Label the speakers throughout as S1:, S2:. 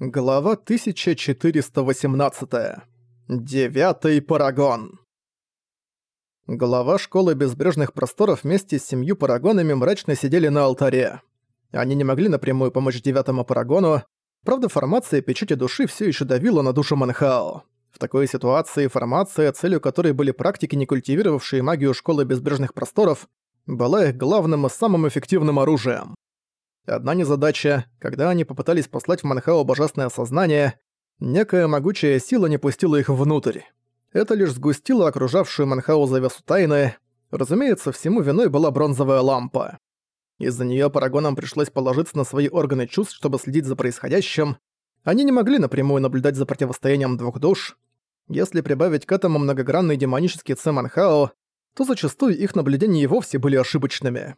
S1: Глава 1418. Девятый парагон. Глава школы безбрежных просторов вместе с семью парагонами мрачно сидели на алтаре. Они не могли напрямую помочь девятому парагону, правда формация печати души все еще давила на душу Манхао. В такой ситуации формация, целью которой были практики, не культивировавшие магию школы безбрежных просторов, была их главным и самым эффективным оружием. Одна незадача, когда они попытались послать в Манхао божественное сознание, некая могучая сила не пустила их внутрь. Это лишь сгустило окружавшую Манхао завесу тайны. Разумеется, всему виной была бронзовая лампа. Из-за неё парагонам пришлось положиться на свои органы чувств, чтобы следить за происходящим. Они не могли напрямую наблюдать за противостоянием двух душ. Если прибавить к этому многогранный демонический Цэ Манхао, то зачастую их наблюдения и вовсе были ошибочными.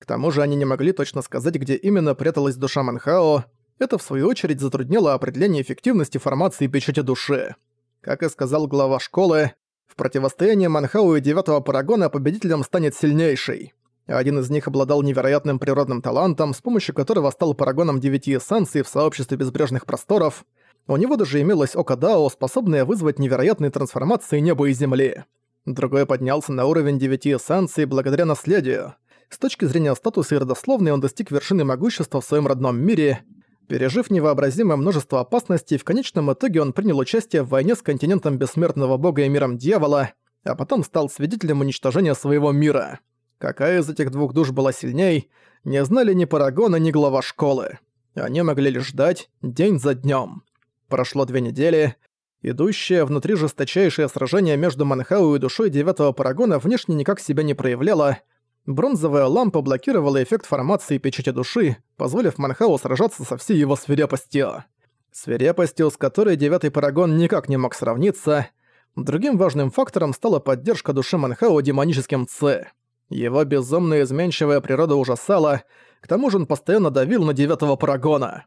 S1: К тому же они не могли точно сказать, где именно пряталась душа Манхао. Это, в свою очередь, затруднило определение эффективности формации печати души. Как и сказал глава школы, в противостоянии Манхау и Девятого Парагона победителем станет сильнейший. Один из них обладал невероятным природным талантом, с помощью которого стал Парагоном Девяти Эссенций в сообществе безбрежных просторов. У него даже имелось Око Дао, способное вызвать невероятные трансформации неба и земли. Другой поднялся на уровень Девяти Эссенций благодаря наследию – с точки зрения статуса и родословной он достиг вершины могущества в своем родном мире. Пережив невообразимое множество опасностей, в конечном итоге он принял участие в войне с континентом бессмертного бога и миром дьявола, а потом стал свидетелем уничтожения своего мира. Какая из этих двух душ была сильней, не знали ни Парагона, ни глава школы. Они могли лишь ждать день за днем. Прошло две недели. Идущее внутри жесточайшее сражение между Манхау и душой девятого Парагона внешне никак себя не проявляло, Бронзовая лампа блокировала эффект формации печати души, позволив Манхау сражаться со всей его свирепостью. Свирепостью, с которой девятый парагон никак не мог сравниться. Другим важным фактором стала поддержка души Манхау демоническим Ц. Его безумная изменчивая природа ужасала, к тому же он постоянно давил на девятого парагона.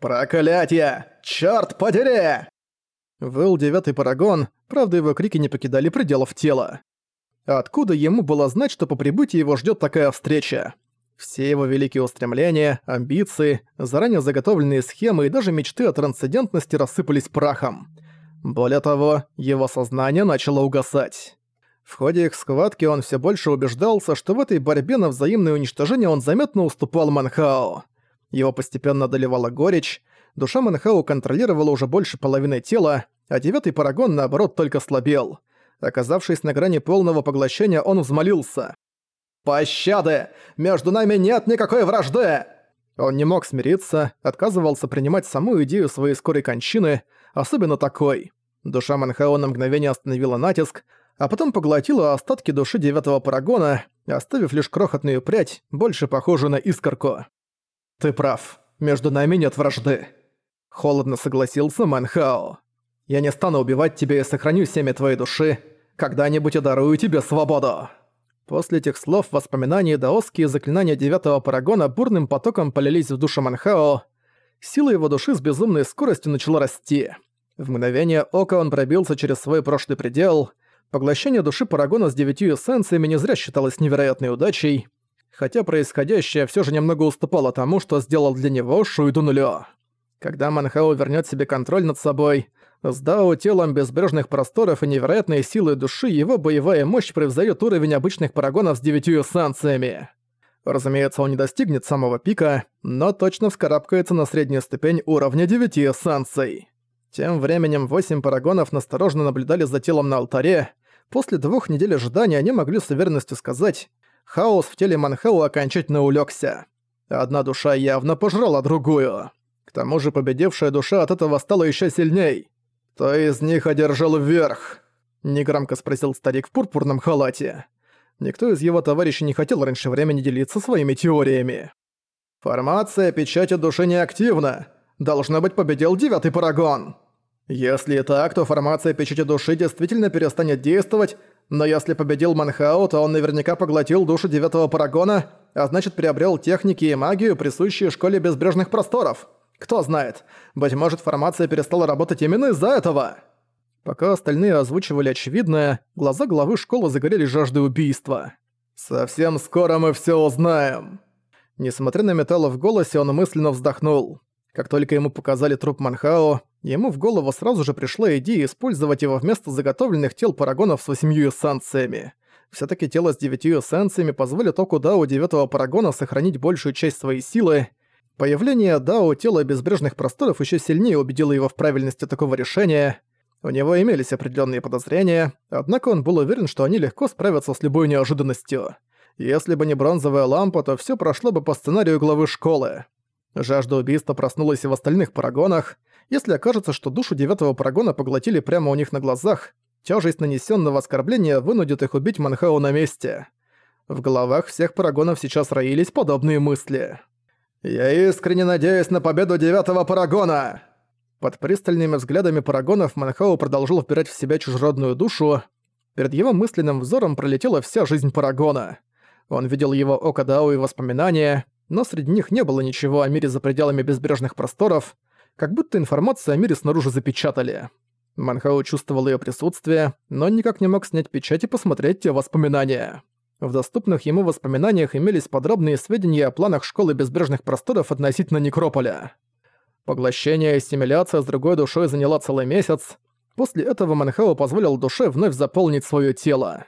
S1: «Проклятье! Чёрт подери!» Выл девятый парагон, правда его крики не покидали пределов тела. Откуда ему было знать, что по прибытии его ждет такая встреча? Все его великие устремления, амбиции, заранее заготовленные схемы и даже мечты о трансцендентности рассыпались прахом. Более того, его сознание начало угасать. В ходе их схватки он все больше убеждался, что в этой борьбе на взаимное уничтожение он заметно уступал Манхао. Его постепенно одолевала горечь, душа Манхао контролировала уже больше половины тела, а девятый парагон, наоборот, только слабел – Оказавшись на грани полного поглощения, он взмолился. «Пощады! Между нами нет никакой вражды!» Он не мог смириться, отказывался принимать саму идею своей скорой кончины, особенно такой. Душа Манхао на мгновение остановила натиск, а потом поглотила остатки души девятого парагона, оставив лишь крохотную прядь, больше похожую на искорку. «Ты прав, между нами нет вражды», — холодно согласился Манхао. «Я не стану убивать тебя и сохраню семя твоей души, когда-нибудь я дарую тебе свободу!» После этих слов воспоминания даосские заклинания девятого парагона бурным потоком полились в душу Манхао. Сила его души с безумной скоростью начала расти. В мгновение ока он пробился через свой прошлый предел. Поглощение души парагона с девятью эссенциями не зря считалось невероятной удачей, хотя происходящее все же немного уступало тому, что сделал для него Шуйдунулё. Когда Манхао вернет себе контроль над собой, с Дао телом безбрежных просторов и невероятной силой души его боевая мощь превзойдет уровень обычных парагонов с девятью эссенциями. Разумеется, он не достигнет самого пика, но точно вскарабкается на среднюю ступень уровня девяти эссенций. Тем временем восемь парагонов насторожно наблюдали за телом на алтаре. После двух недель ожидания они могли с уверенностью сказать, хаос в теле Манхау окончательно улегся. Одна душа явно пожрала другую. К тому же победившая душа от этого стала еще сильней. «Кто из них одержал верх?» – негромко спросил старик в пурпурном халате. Никто из его товарищей не хотел раньше времени делиться своими теориями. «Формация печати души неактивна. Должно быть, победил девятый парагон. Если так, то формация печати души действительно перестанет действовать, но если победил Манхао, то он наверняка поглотил душу девятого парагона, а значит приобрел техники и магию, присущие школе безбрежных просторов. Кто знает, быть может, формация перестала работать именно из-за этого. Пока остальные озвучивали очевидное, глаза главы школы загорели жаждой убийства. «Совсем скоро мы все узнаем!» Несмотря на металл в голосе, он мысленно вздохнул. Как только ему показали труп Манхао, ему в голову сразу же пришла идея использовать его вместо заготовленных тел парагонов с восемью эссенциями. Всё-таки тело с девятью эссенциями позволит Оку Дао девятого парагона сохранить большую часть своей силы. Появление Дао тела безбрежных просторов ещё сильнее убедило его в правильности такого решения. У него имелись определённые подозрения, однако он был уверен, что они легко справятся с любой неожиданностью. Если бы не бронзовая лампа, то всё прошло бы по сценарию главы школы. Жажда убийства проснулась и в остальных парагонах. Если окажется, что душу девятого парагона поглотили прямо у них на глазах, тяжесть нанесенного оскорбления вынудит их убить Манхау на месте. В головах всех парагонов сейчас роились подобные мысли. «Я искренне надеюсь на победу девятого парагона!» Под пристальными взглядами парагонов Манхау продолжил вбирать в себя чужеродную душу. Перед его мысленным взором пролетела вся жизнь парагона. Он видел его Окадао и воспоминания, но среди них не было ничего о мире за пределами безбрежных просторов, как будто информацию о мире снаружи запечатали. Манхау чувствовал ее присутствие, но никак не мог снять печать и посмотреть те воспоминания. В доступных ему воспоминаниях имелись подробные сведения о планах Школы Безбрежных Просторов относительно Некрополя. Поглощение и ассимиляция с другой душой заняла целый месяц. После этого Манхау позволил душе вновь заполнить свое тело.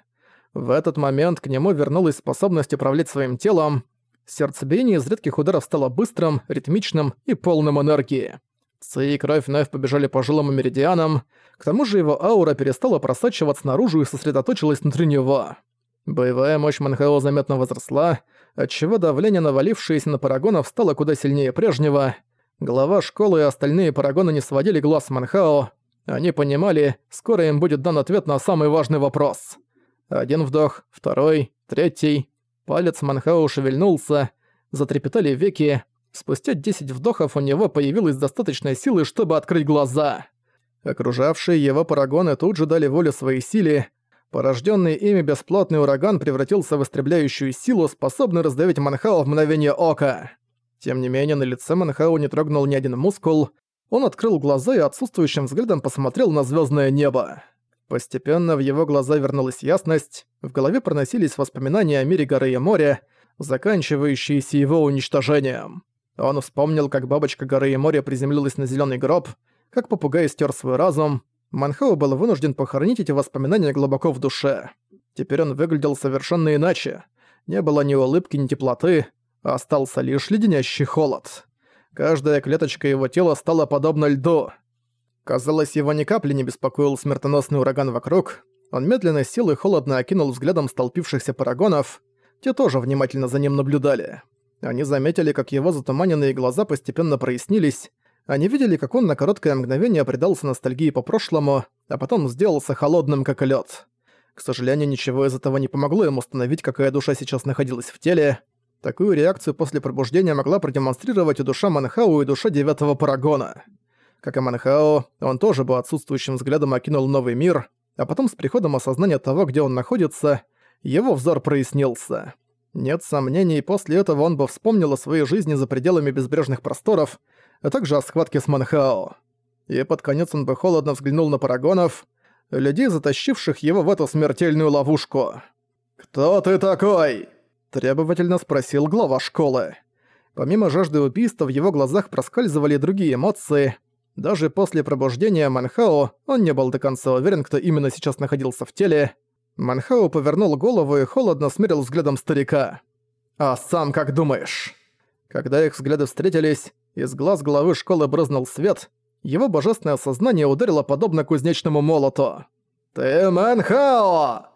S1: В этот момент к нему вернулась способность управлять своим телом, Сердцебиение из редких ударов стало быстрым, ритмичным и полным энергии. Ци и кровь вновь побежали по жилам и меридианам, к тому же его аура перестала просачиваться наружу и сосредоточилась внутри него. Боевая мощь Манхао заметно возросла, отчего давление, навалившееся на парагонов, стало куда сильнее прежнего. Глава школы и остальные парагоны не сводили глаз с Манхао. Они понимали, скоро им будет дан ответ на самый важный вопрос. Один вдох, второй, третий. Палец Манхау шевельнулся, затрепетали веки. Спустя 10 вдохов у него появилась достаточная силы, чтобы открыть глаза. Окружавшие его парагоны тут же дали волю своей силе. Порожденный ими бесплотный ураган превратился в истребляющую силу, способную раздавить Манхау в мгновение ока. Тем не менее, на лице Манхау не трогнул ни один мускул. Он открыл глаза и отсутствующим взглядом посмотрел на звездное небо. Постепенно в его глаза вернулась ясность, в голове проносились воспоминания о мире горы и моря, заканчивающиеся его уничтожением. Он вспомнил, как бабочка горы и моря приземлилась на зеленый гроб, как попугай стер свой разум. Манхау был вынужден похоронить эти воспоминания глубоко в душе. Теперь он выглядел совершенно иначе. Не было ни улыбки, ни теплоты, а остался лишь леденящий холод. Каждая клеточка его тела стала подобна льду — Казалось, его ни капли не беспокоил смертоносный ураган вокруг. Он медленно сел и холодно окинул взглядом столпившихся парагонов. Те тоже внимательно за ним наблюдали. Они заметили, как его затуманенные глаза постепенно прояснились. Они видели, как он на короткое мгновение предался ностальгии по прошлому, а потом сделался холодным, как лед. К сожалению, ничего из этого не помогло ему установить, какая душа сейчас находилась в теле. Такую реакцию после пробуждения могла продемонстрировать и душа Манхау, и душа девятого парагона. Как и Манхао, он тоже был отсутствующим взглядом окинул новый мир, а потом с приходом осознания того, где он находится, его взор прояснился. Нет сомнений, после этого он бы вспомнил о своей жизни за пределами безбрежных просторов, а также о схватке с Манхао. И под конец он бы холодно взглянул на парагонов, людей, затащивших его в эту смертельную ловушку. «Кто ты такой?» – требовательно спросил глава школы. Помимо жажды убийства, в его глазах проскальзывали другие эмоции – даже после пробуждения Манхао он не был до конца уверен, кто именно сейчас находился в теле. Манхао повернул голову и холодно смерил взглядом старика. «А сам как думаешь?» Когда их взгляды встретились, из глаз головы школы брызнул свет, его божественное сознание ударило подобно кузнечному молоту. «Ты Манхао!»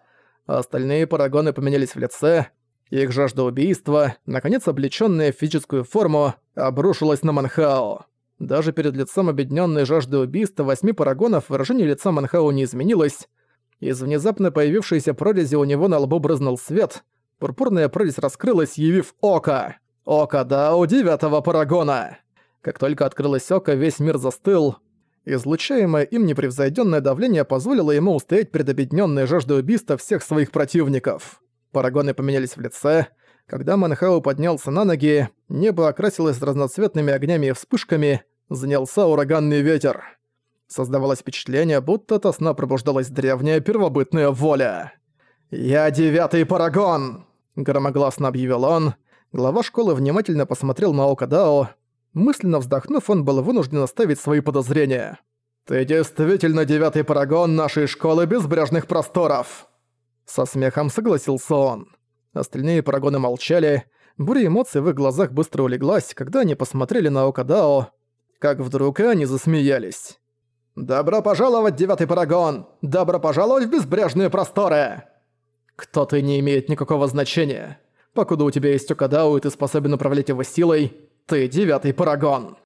S1: Остальные парагоны поменялись в лице, их жажда убийства, наконец облечённая в физическую форму, обрушилась на Манхао. Даже перед лицом обедненной жажды убийства восьми парагонов выражение лица Манхау не изменилось. Из внезапно появившейся прорези у него на лбу брызнул свет. Пурпурная прорезь раскрылась, явив око. Око да у девятого парагона. Как только открылось око, весь мир застыл. Излучаемое им непревзойденное давление позволило ему устоять перед обедненной жаждой убийства всех своих противников. Парагоны поменялись в лице, когда Манхау поднялся на ноги, небо окрасилось разноцветными огнями и вспышками, занялся ураганный ветер. Создавалось впечатление, будто от сна пробуждалась древняя первобытная воля. «Я девятый парагон!» – громогласно объявил он. Глава школы внимательно посмотрел на Окадао. Мысленно вздохнув, он был вынужден оставить свои подозрения. «Ты действительно девятый парагон нашей школы безбрежных просторов!» Со смехом согласился он. Остальные парагоны молчали. Буря эмоций в их глазах быстро улеглась, когда они посмотрели на Окадао, как вдруг они засмеялись. «Добро пожаловать, девятый парагон! Добро пожаловать в безбрежные просторы!» «Кто ты не имеет никакого значения. Покуда у тебя есть Окадао и ты способен управлять его силой, ты девятый парагон!»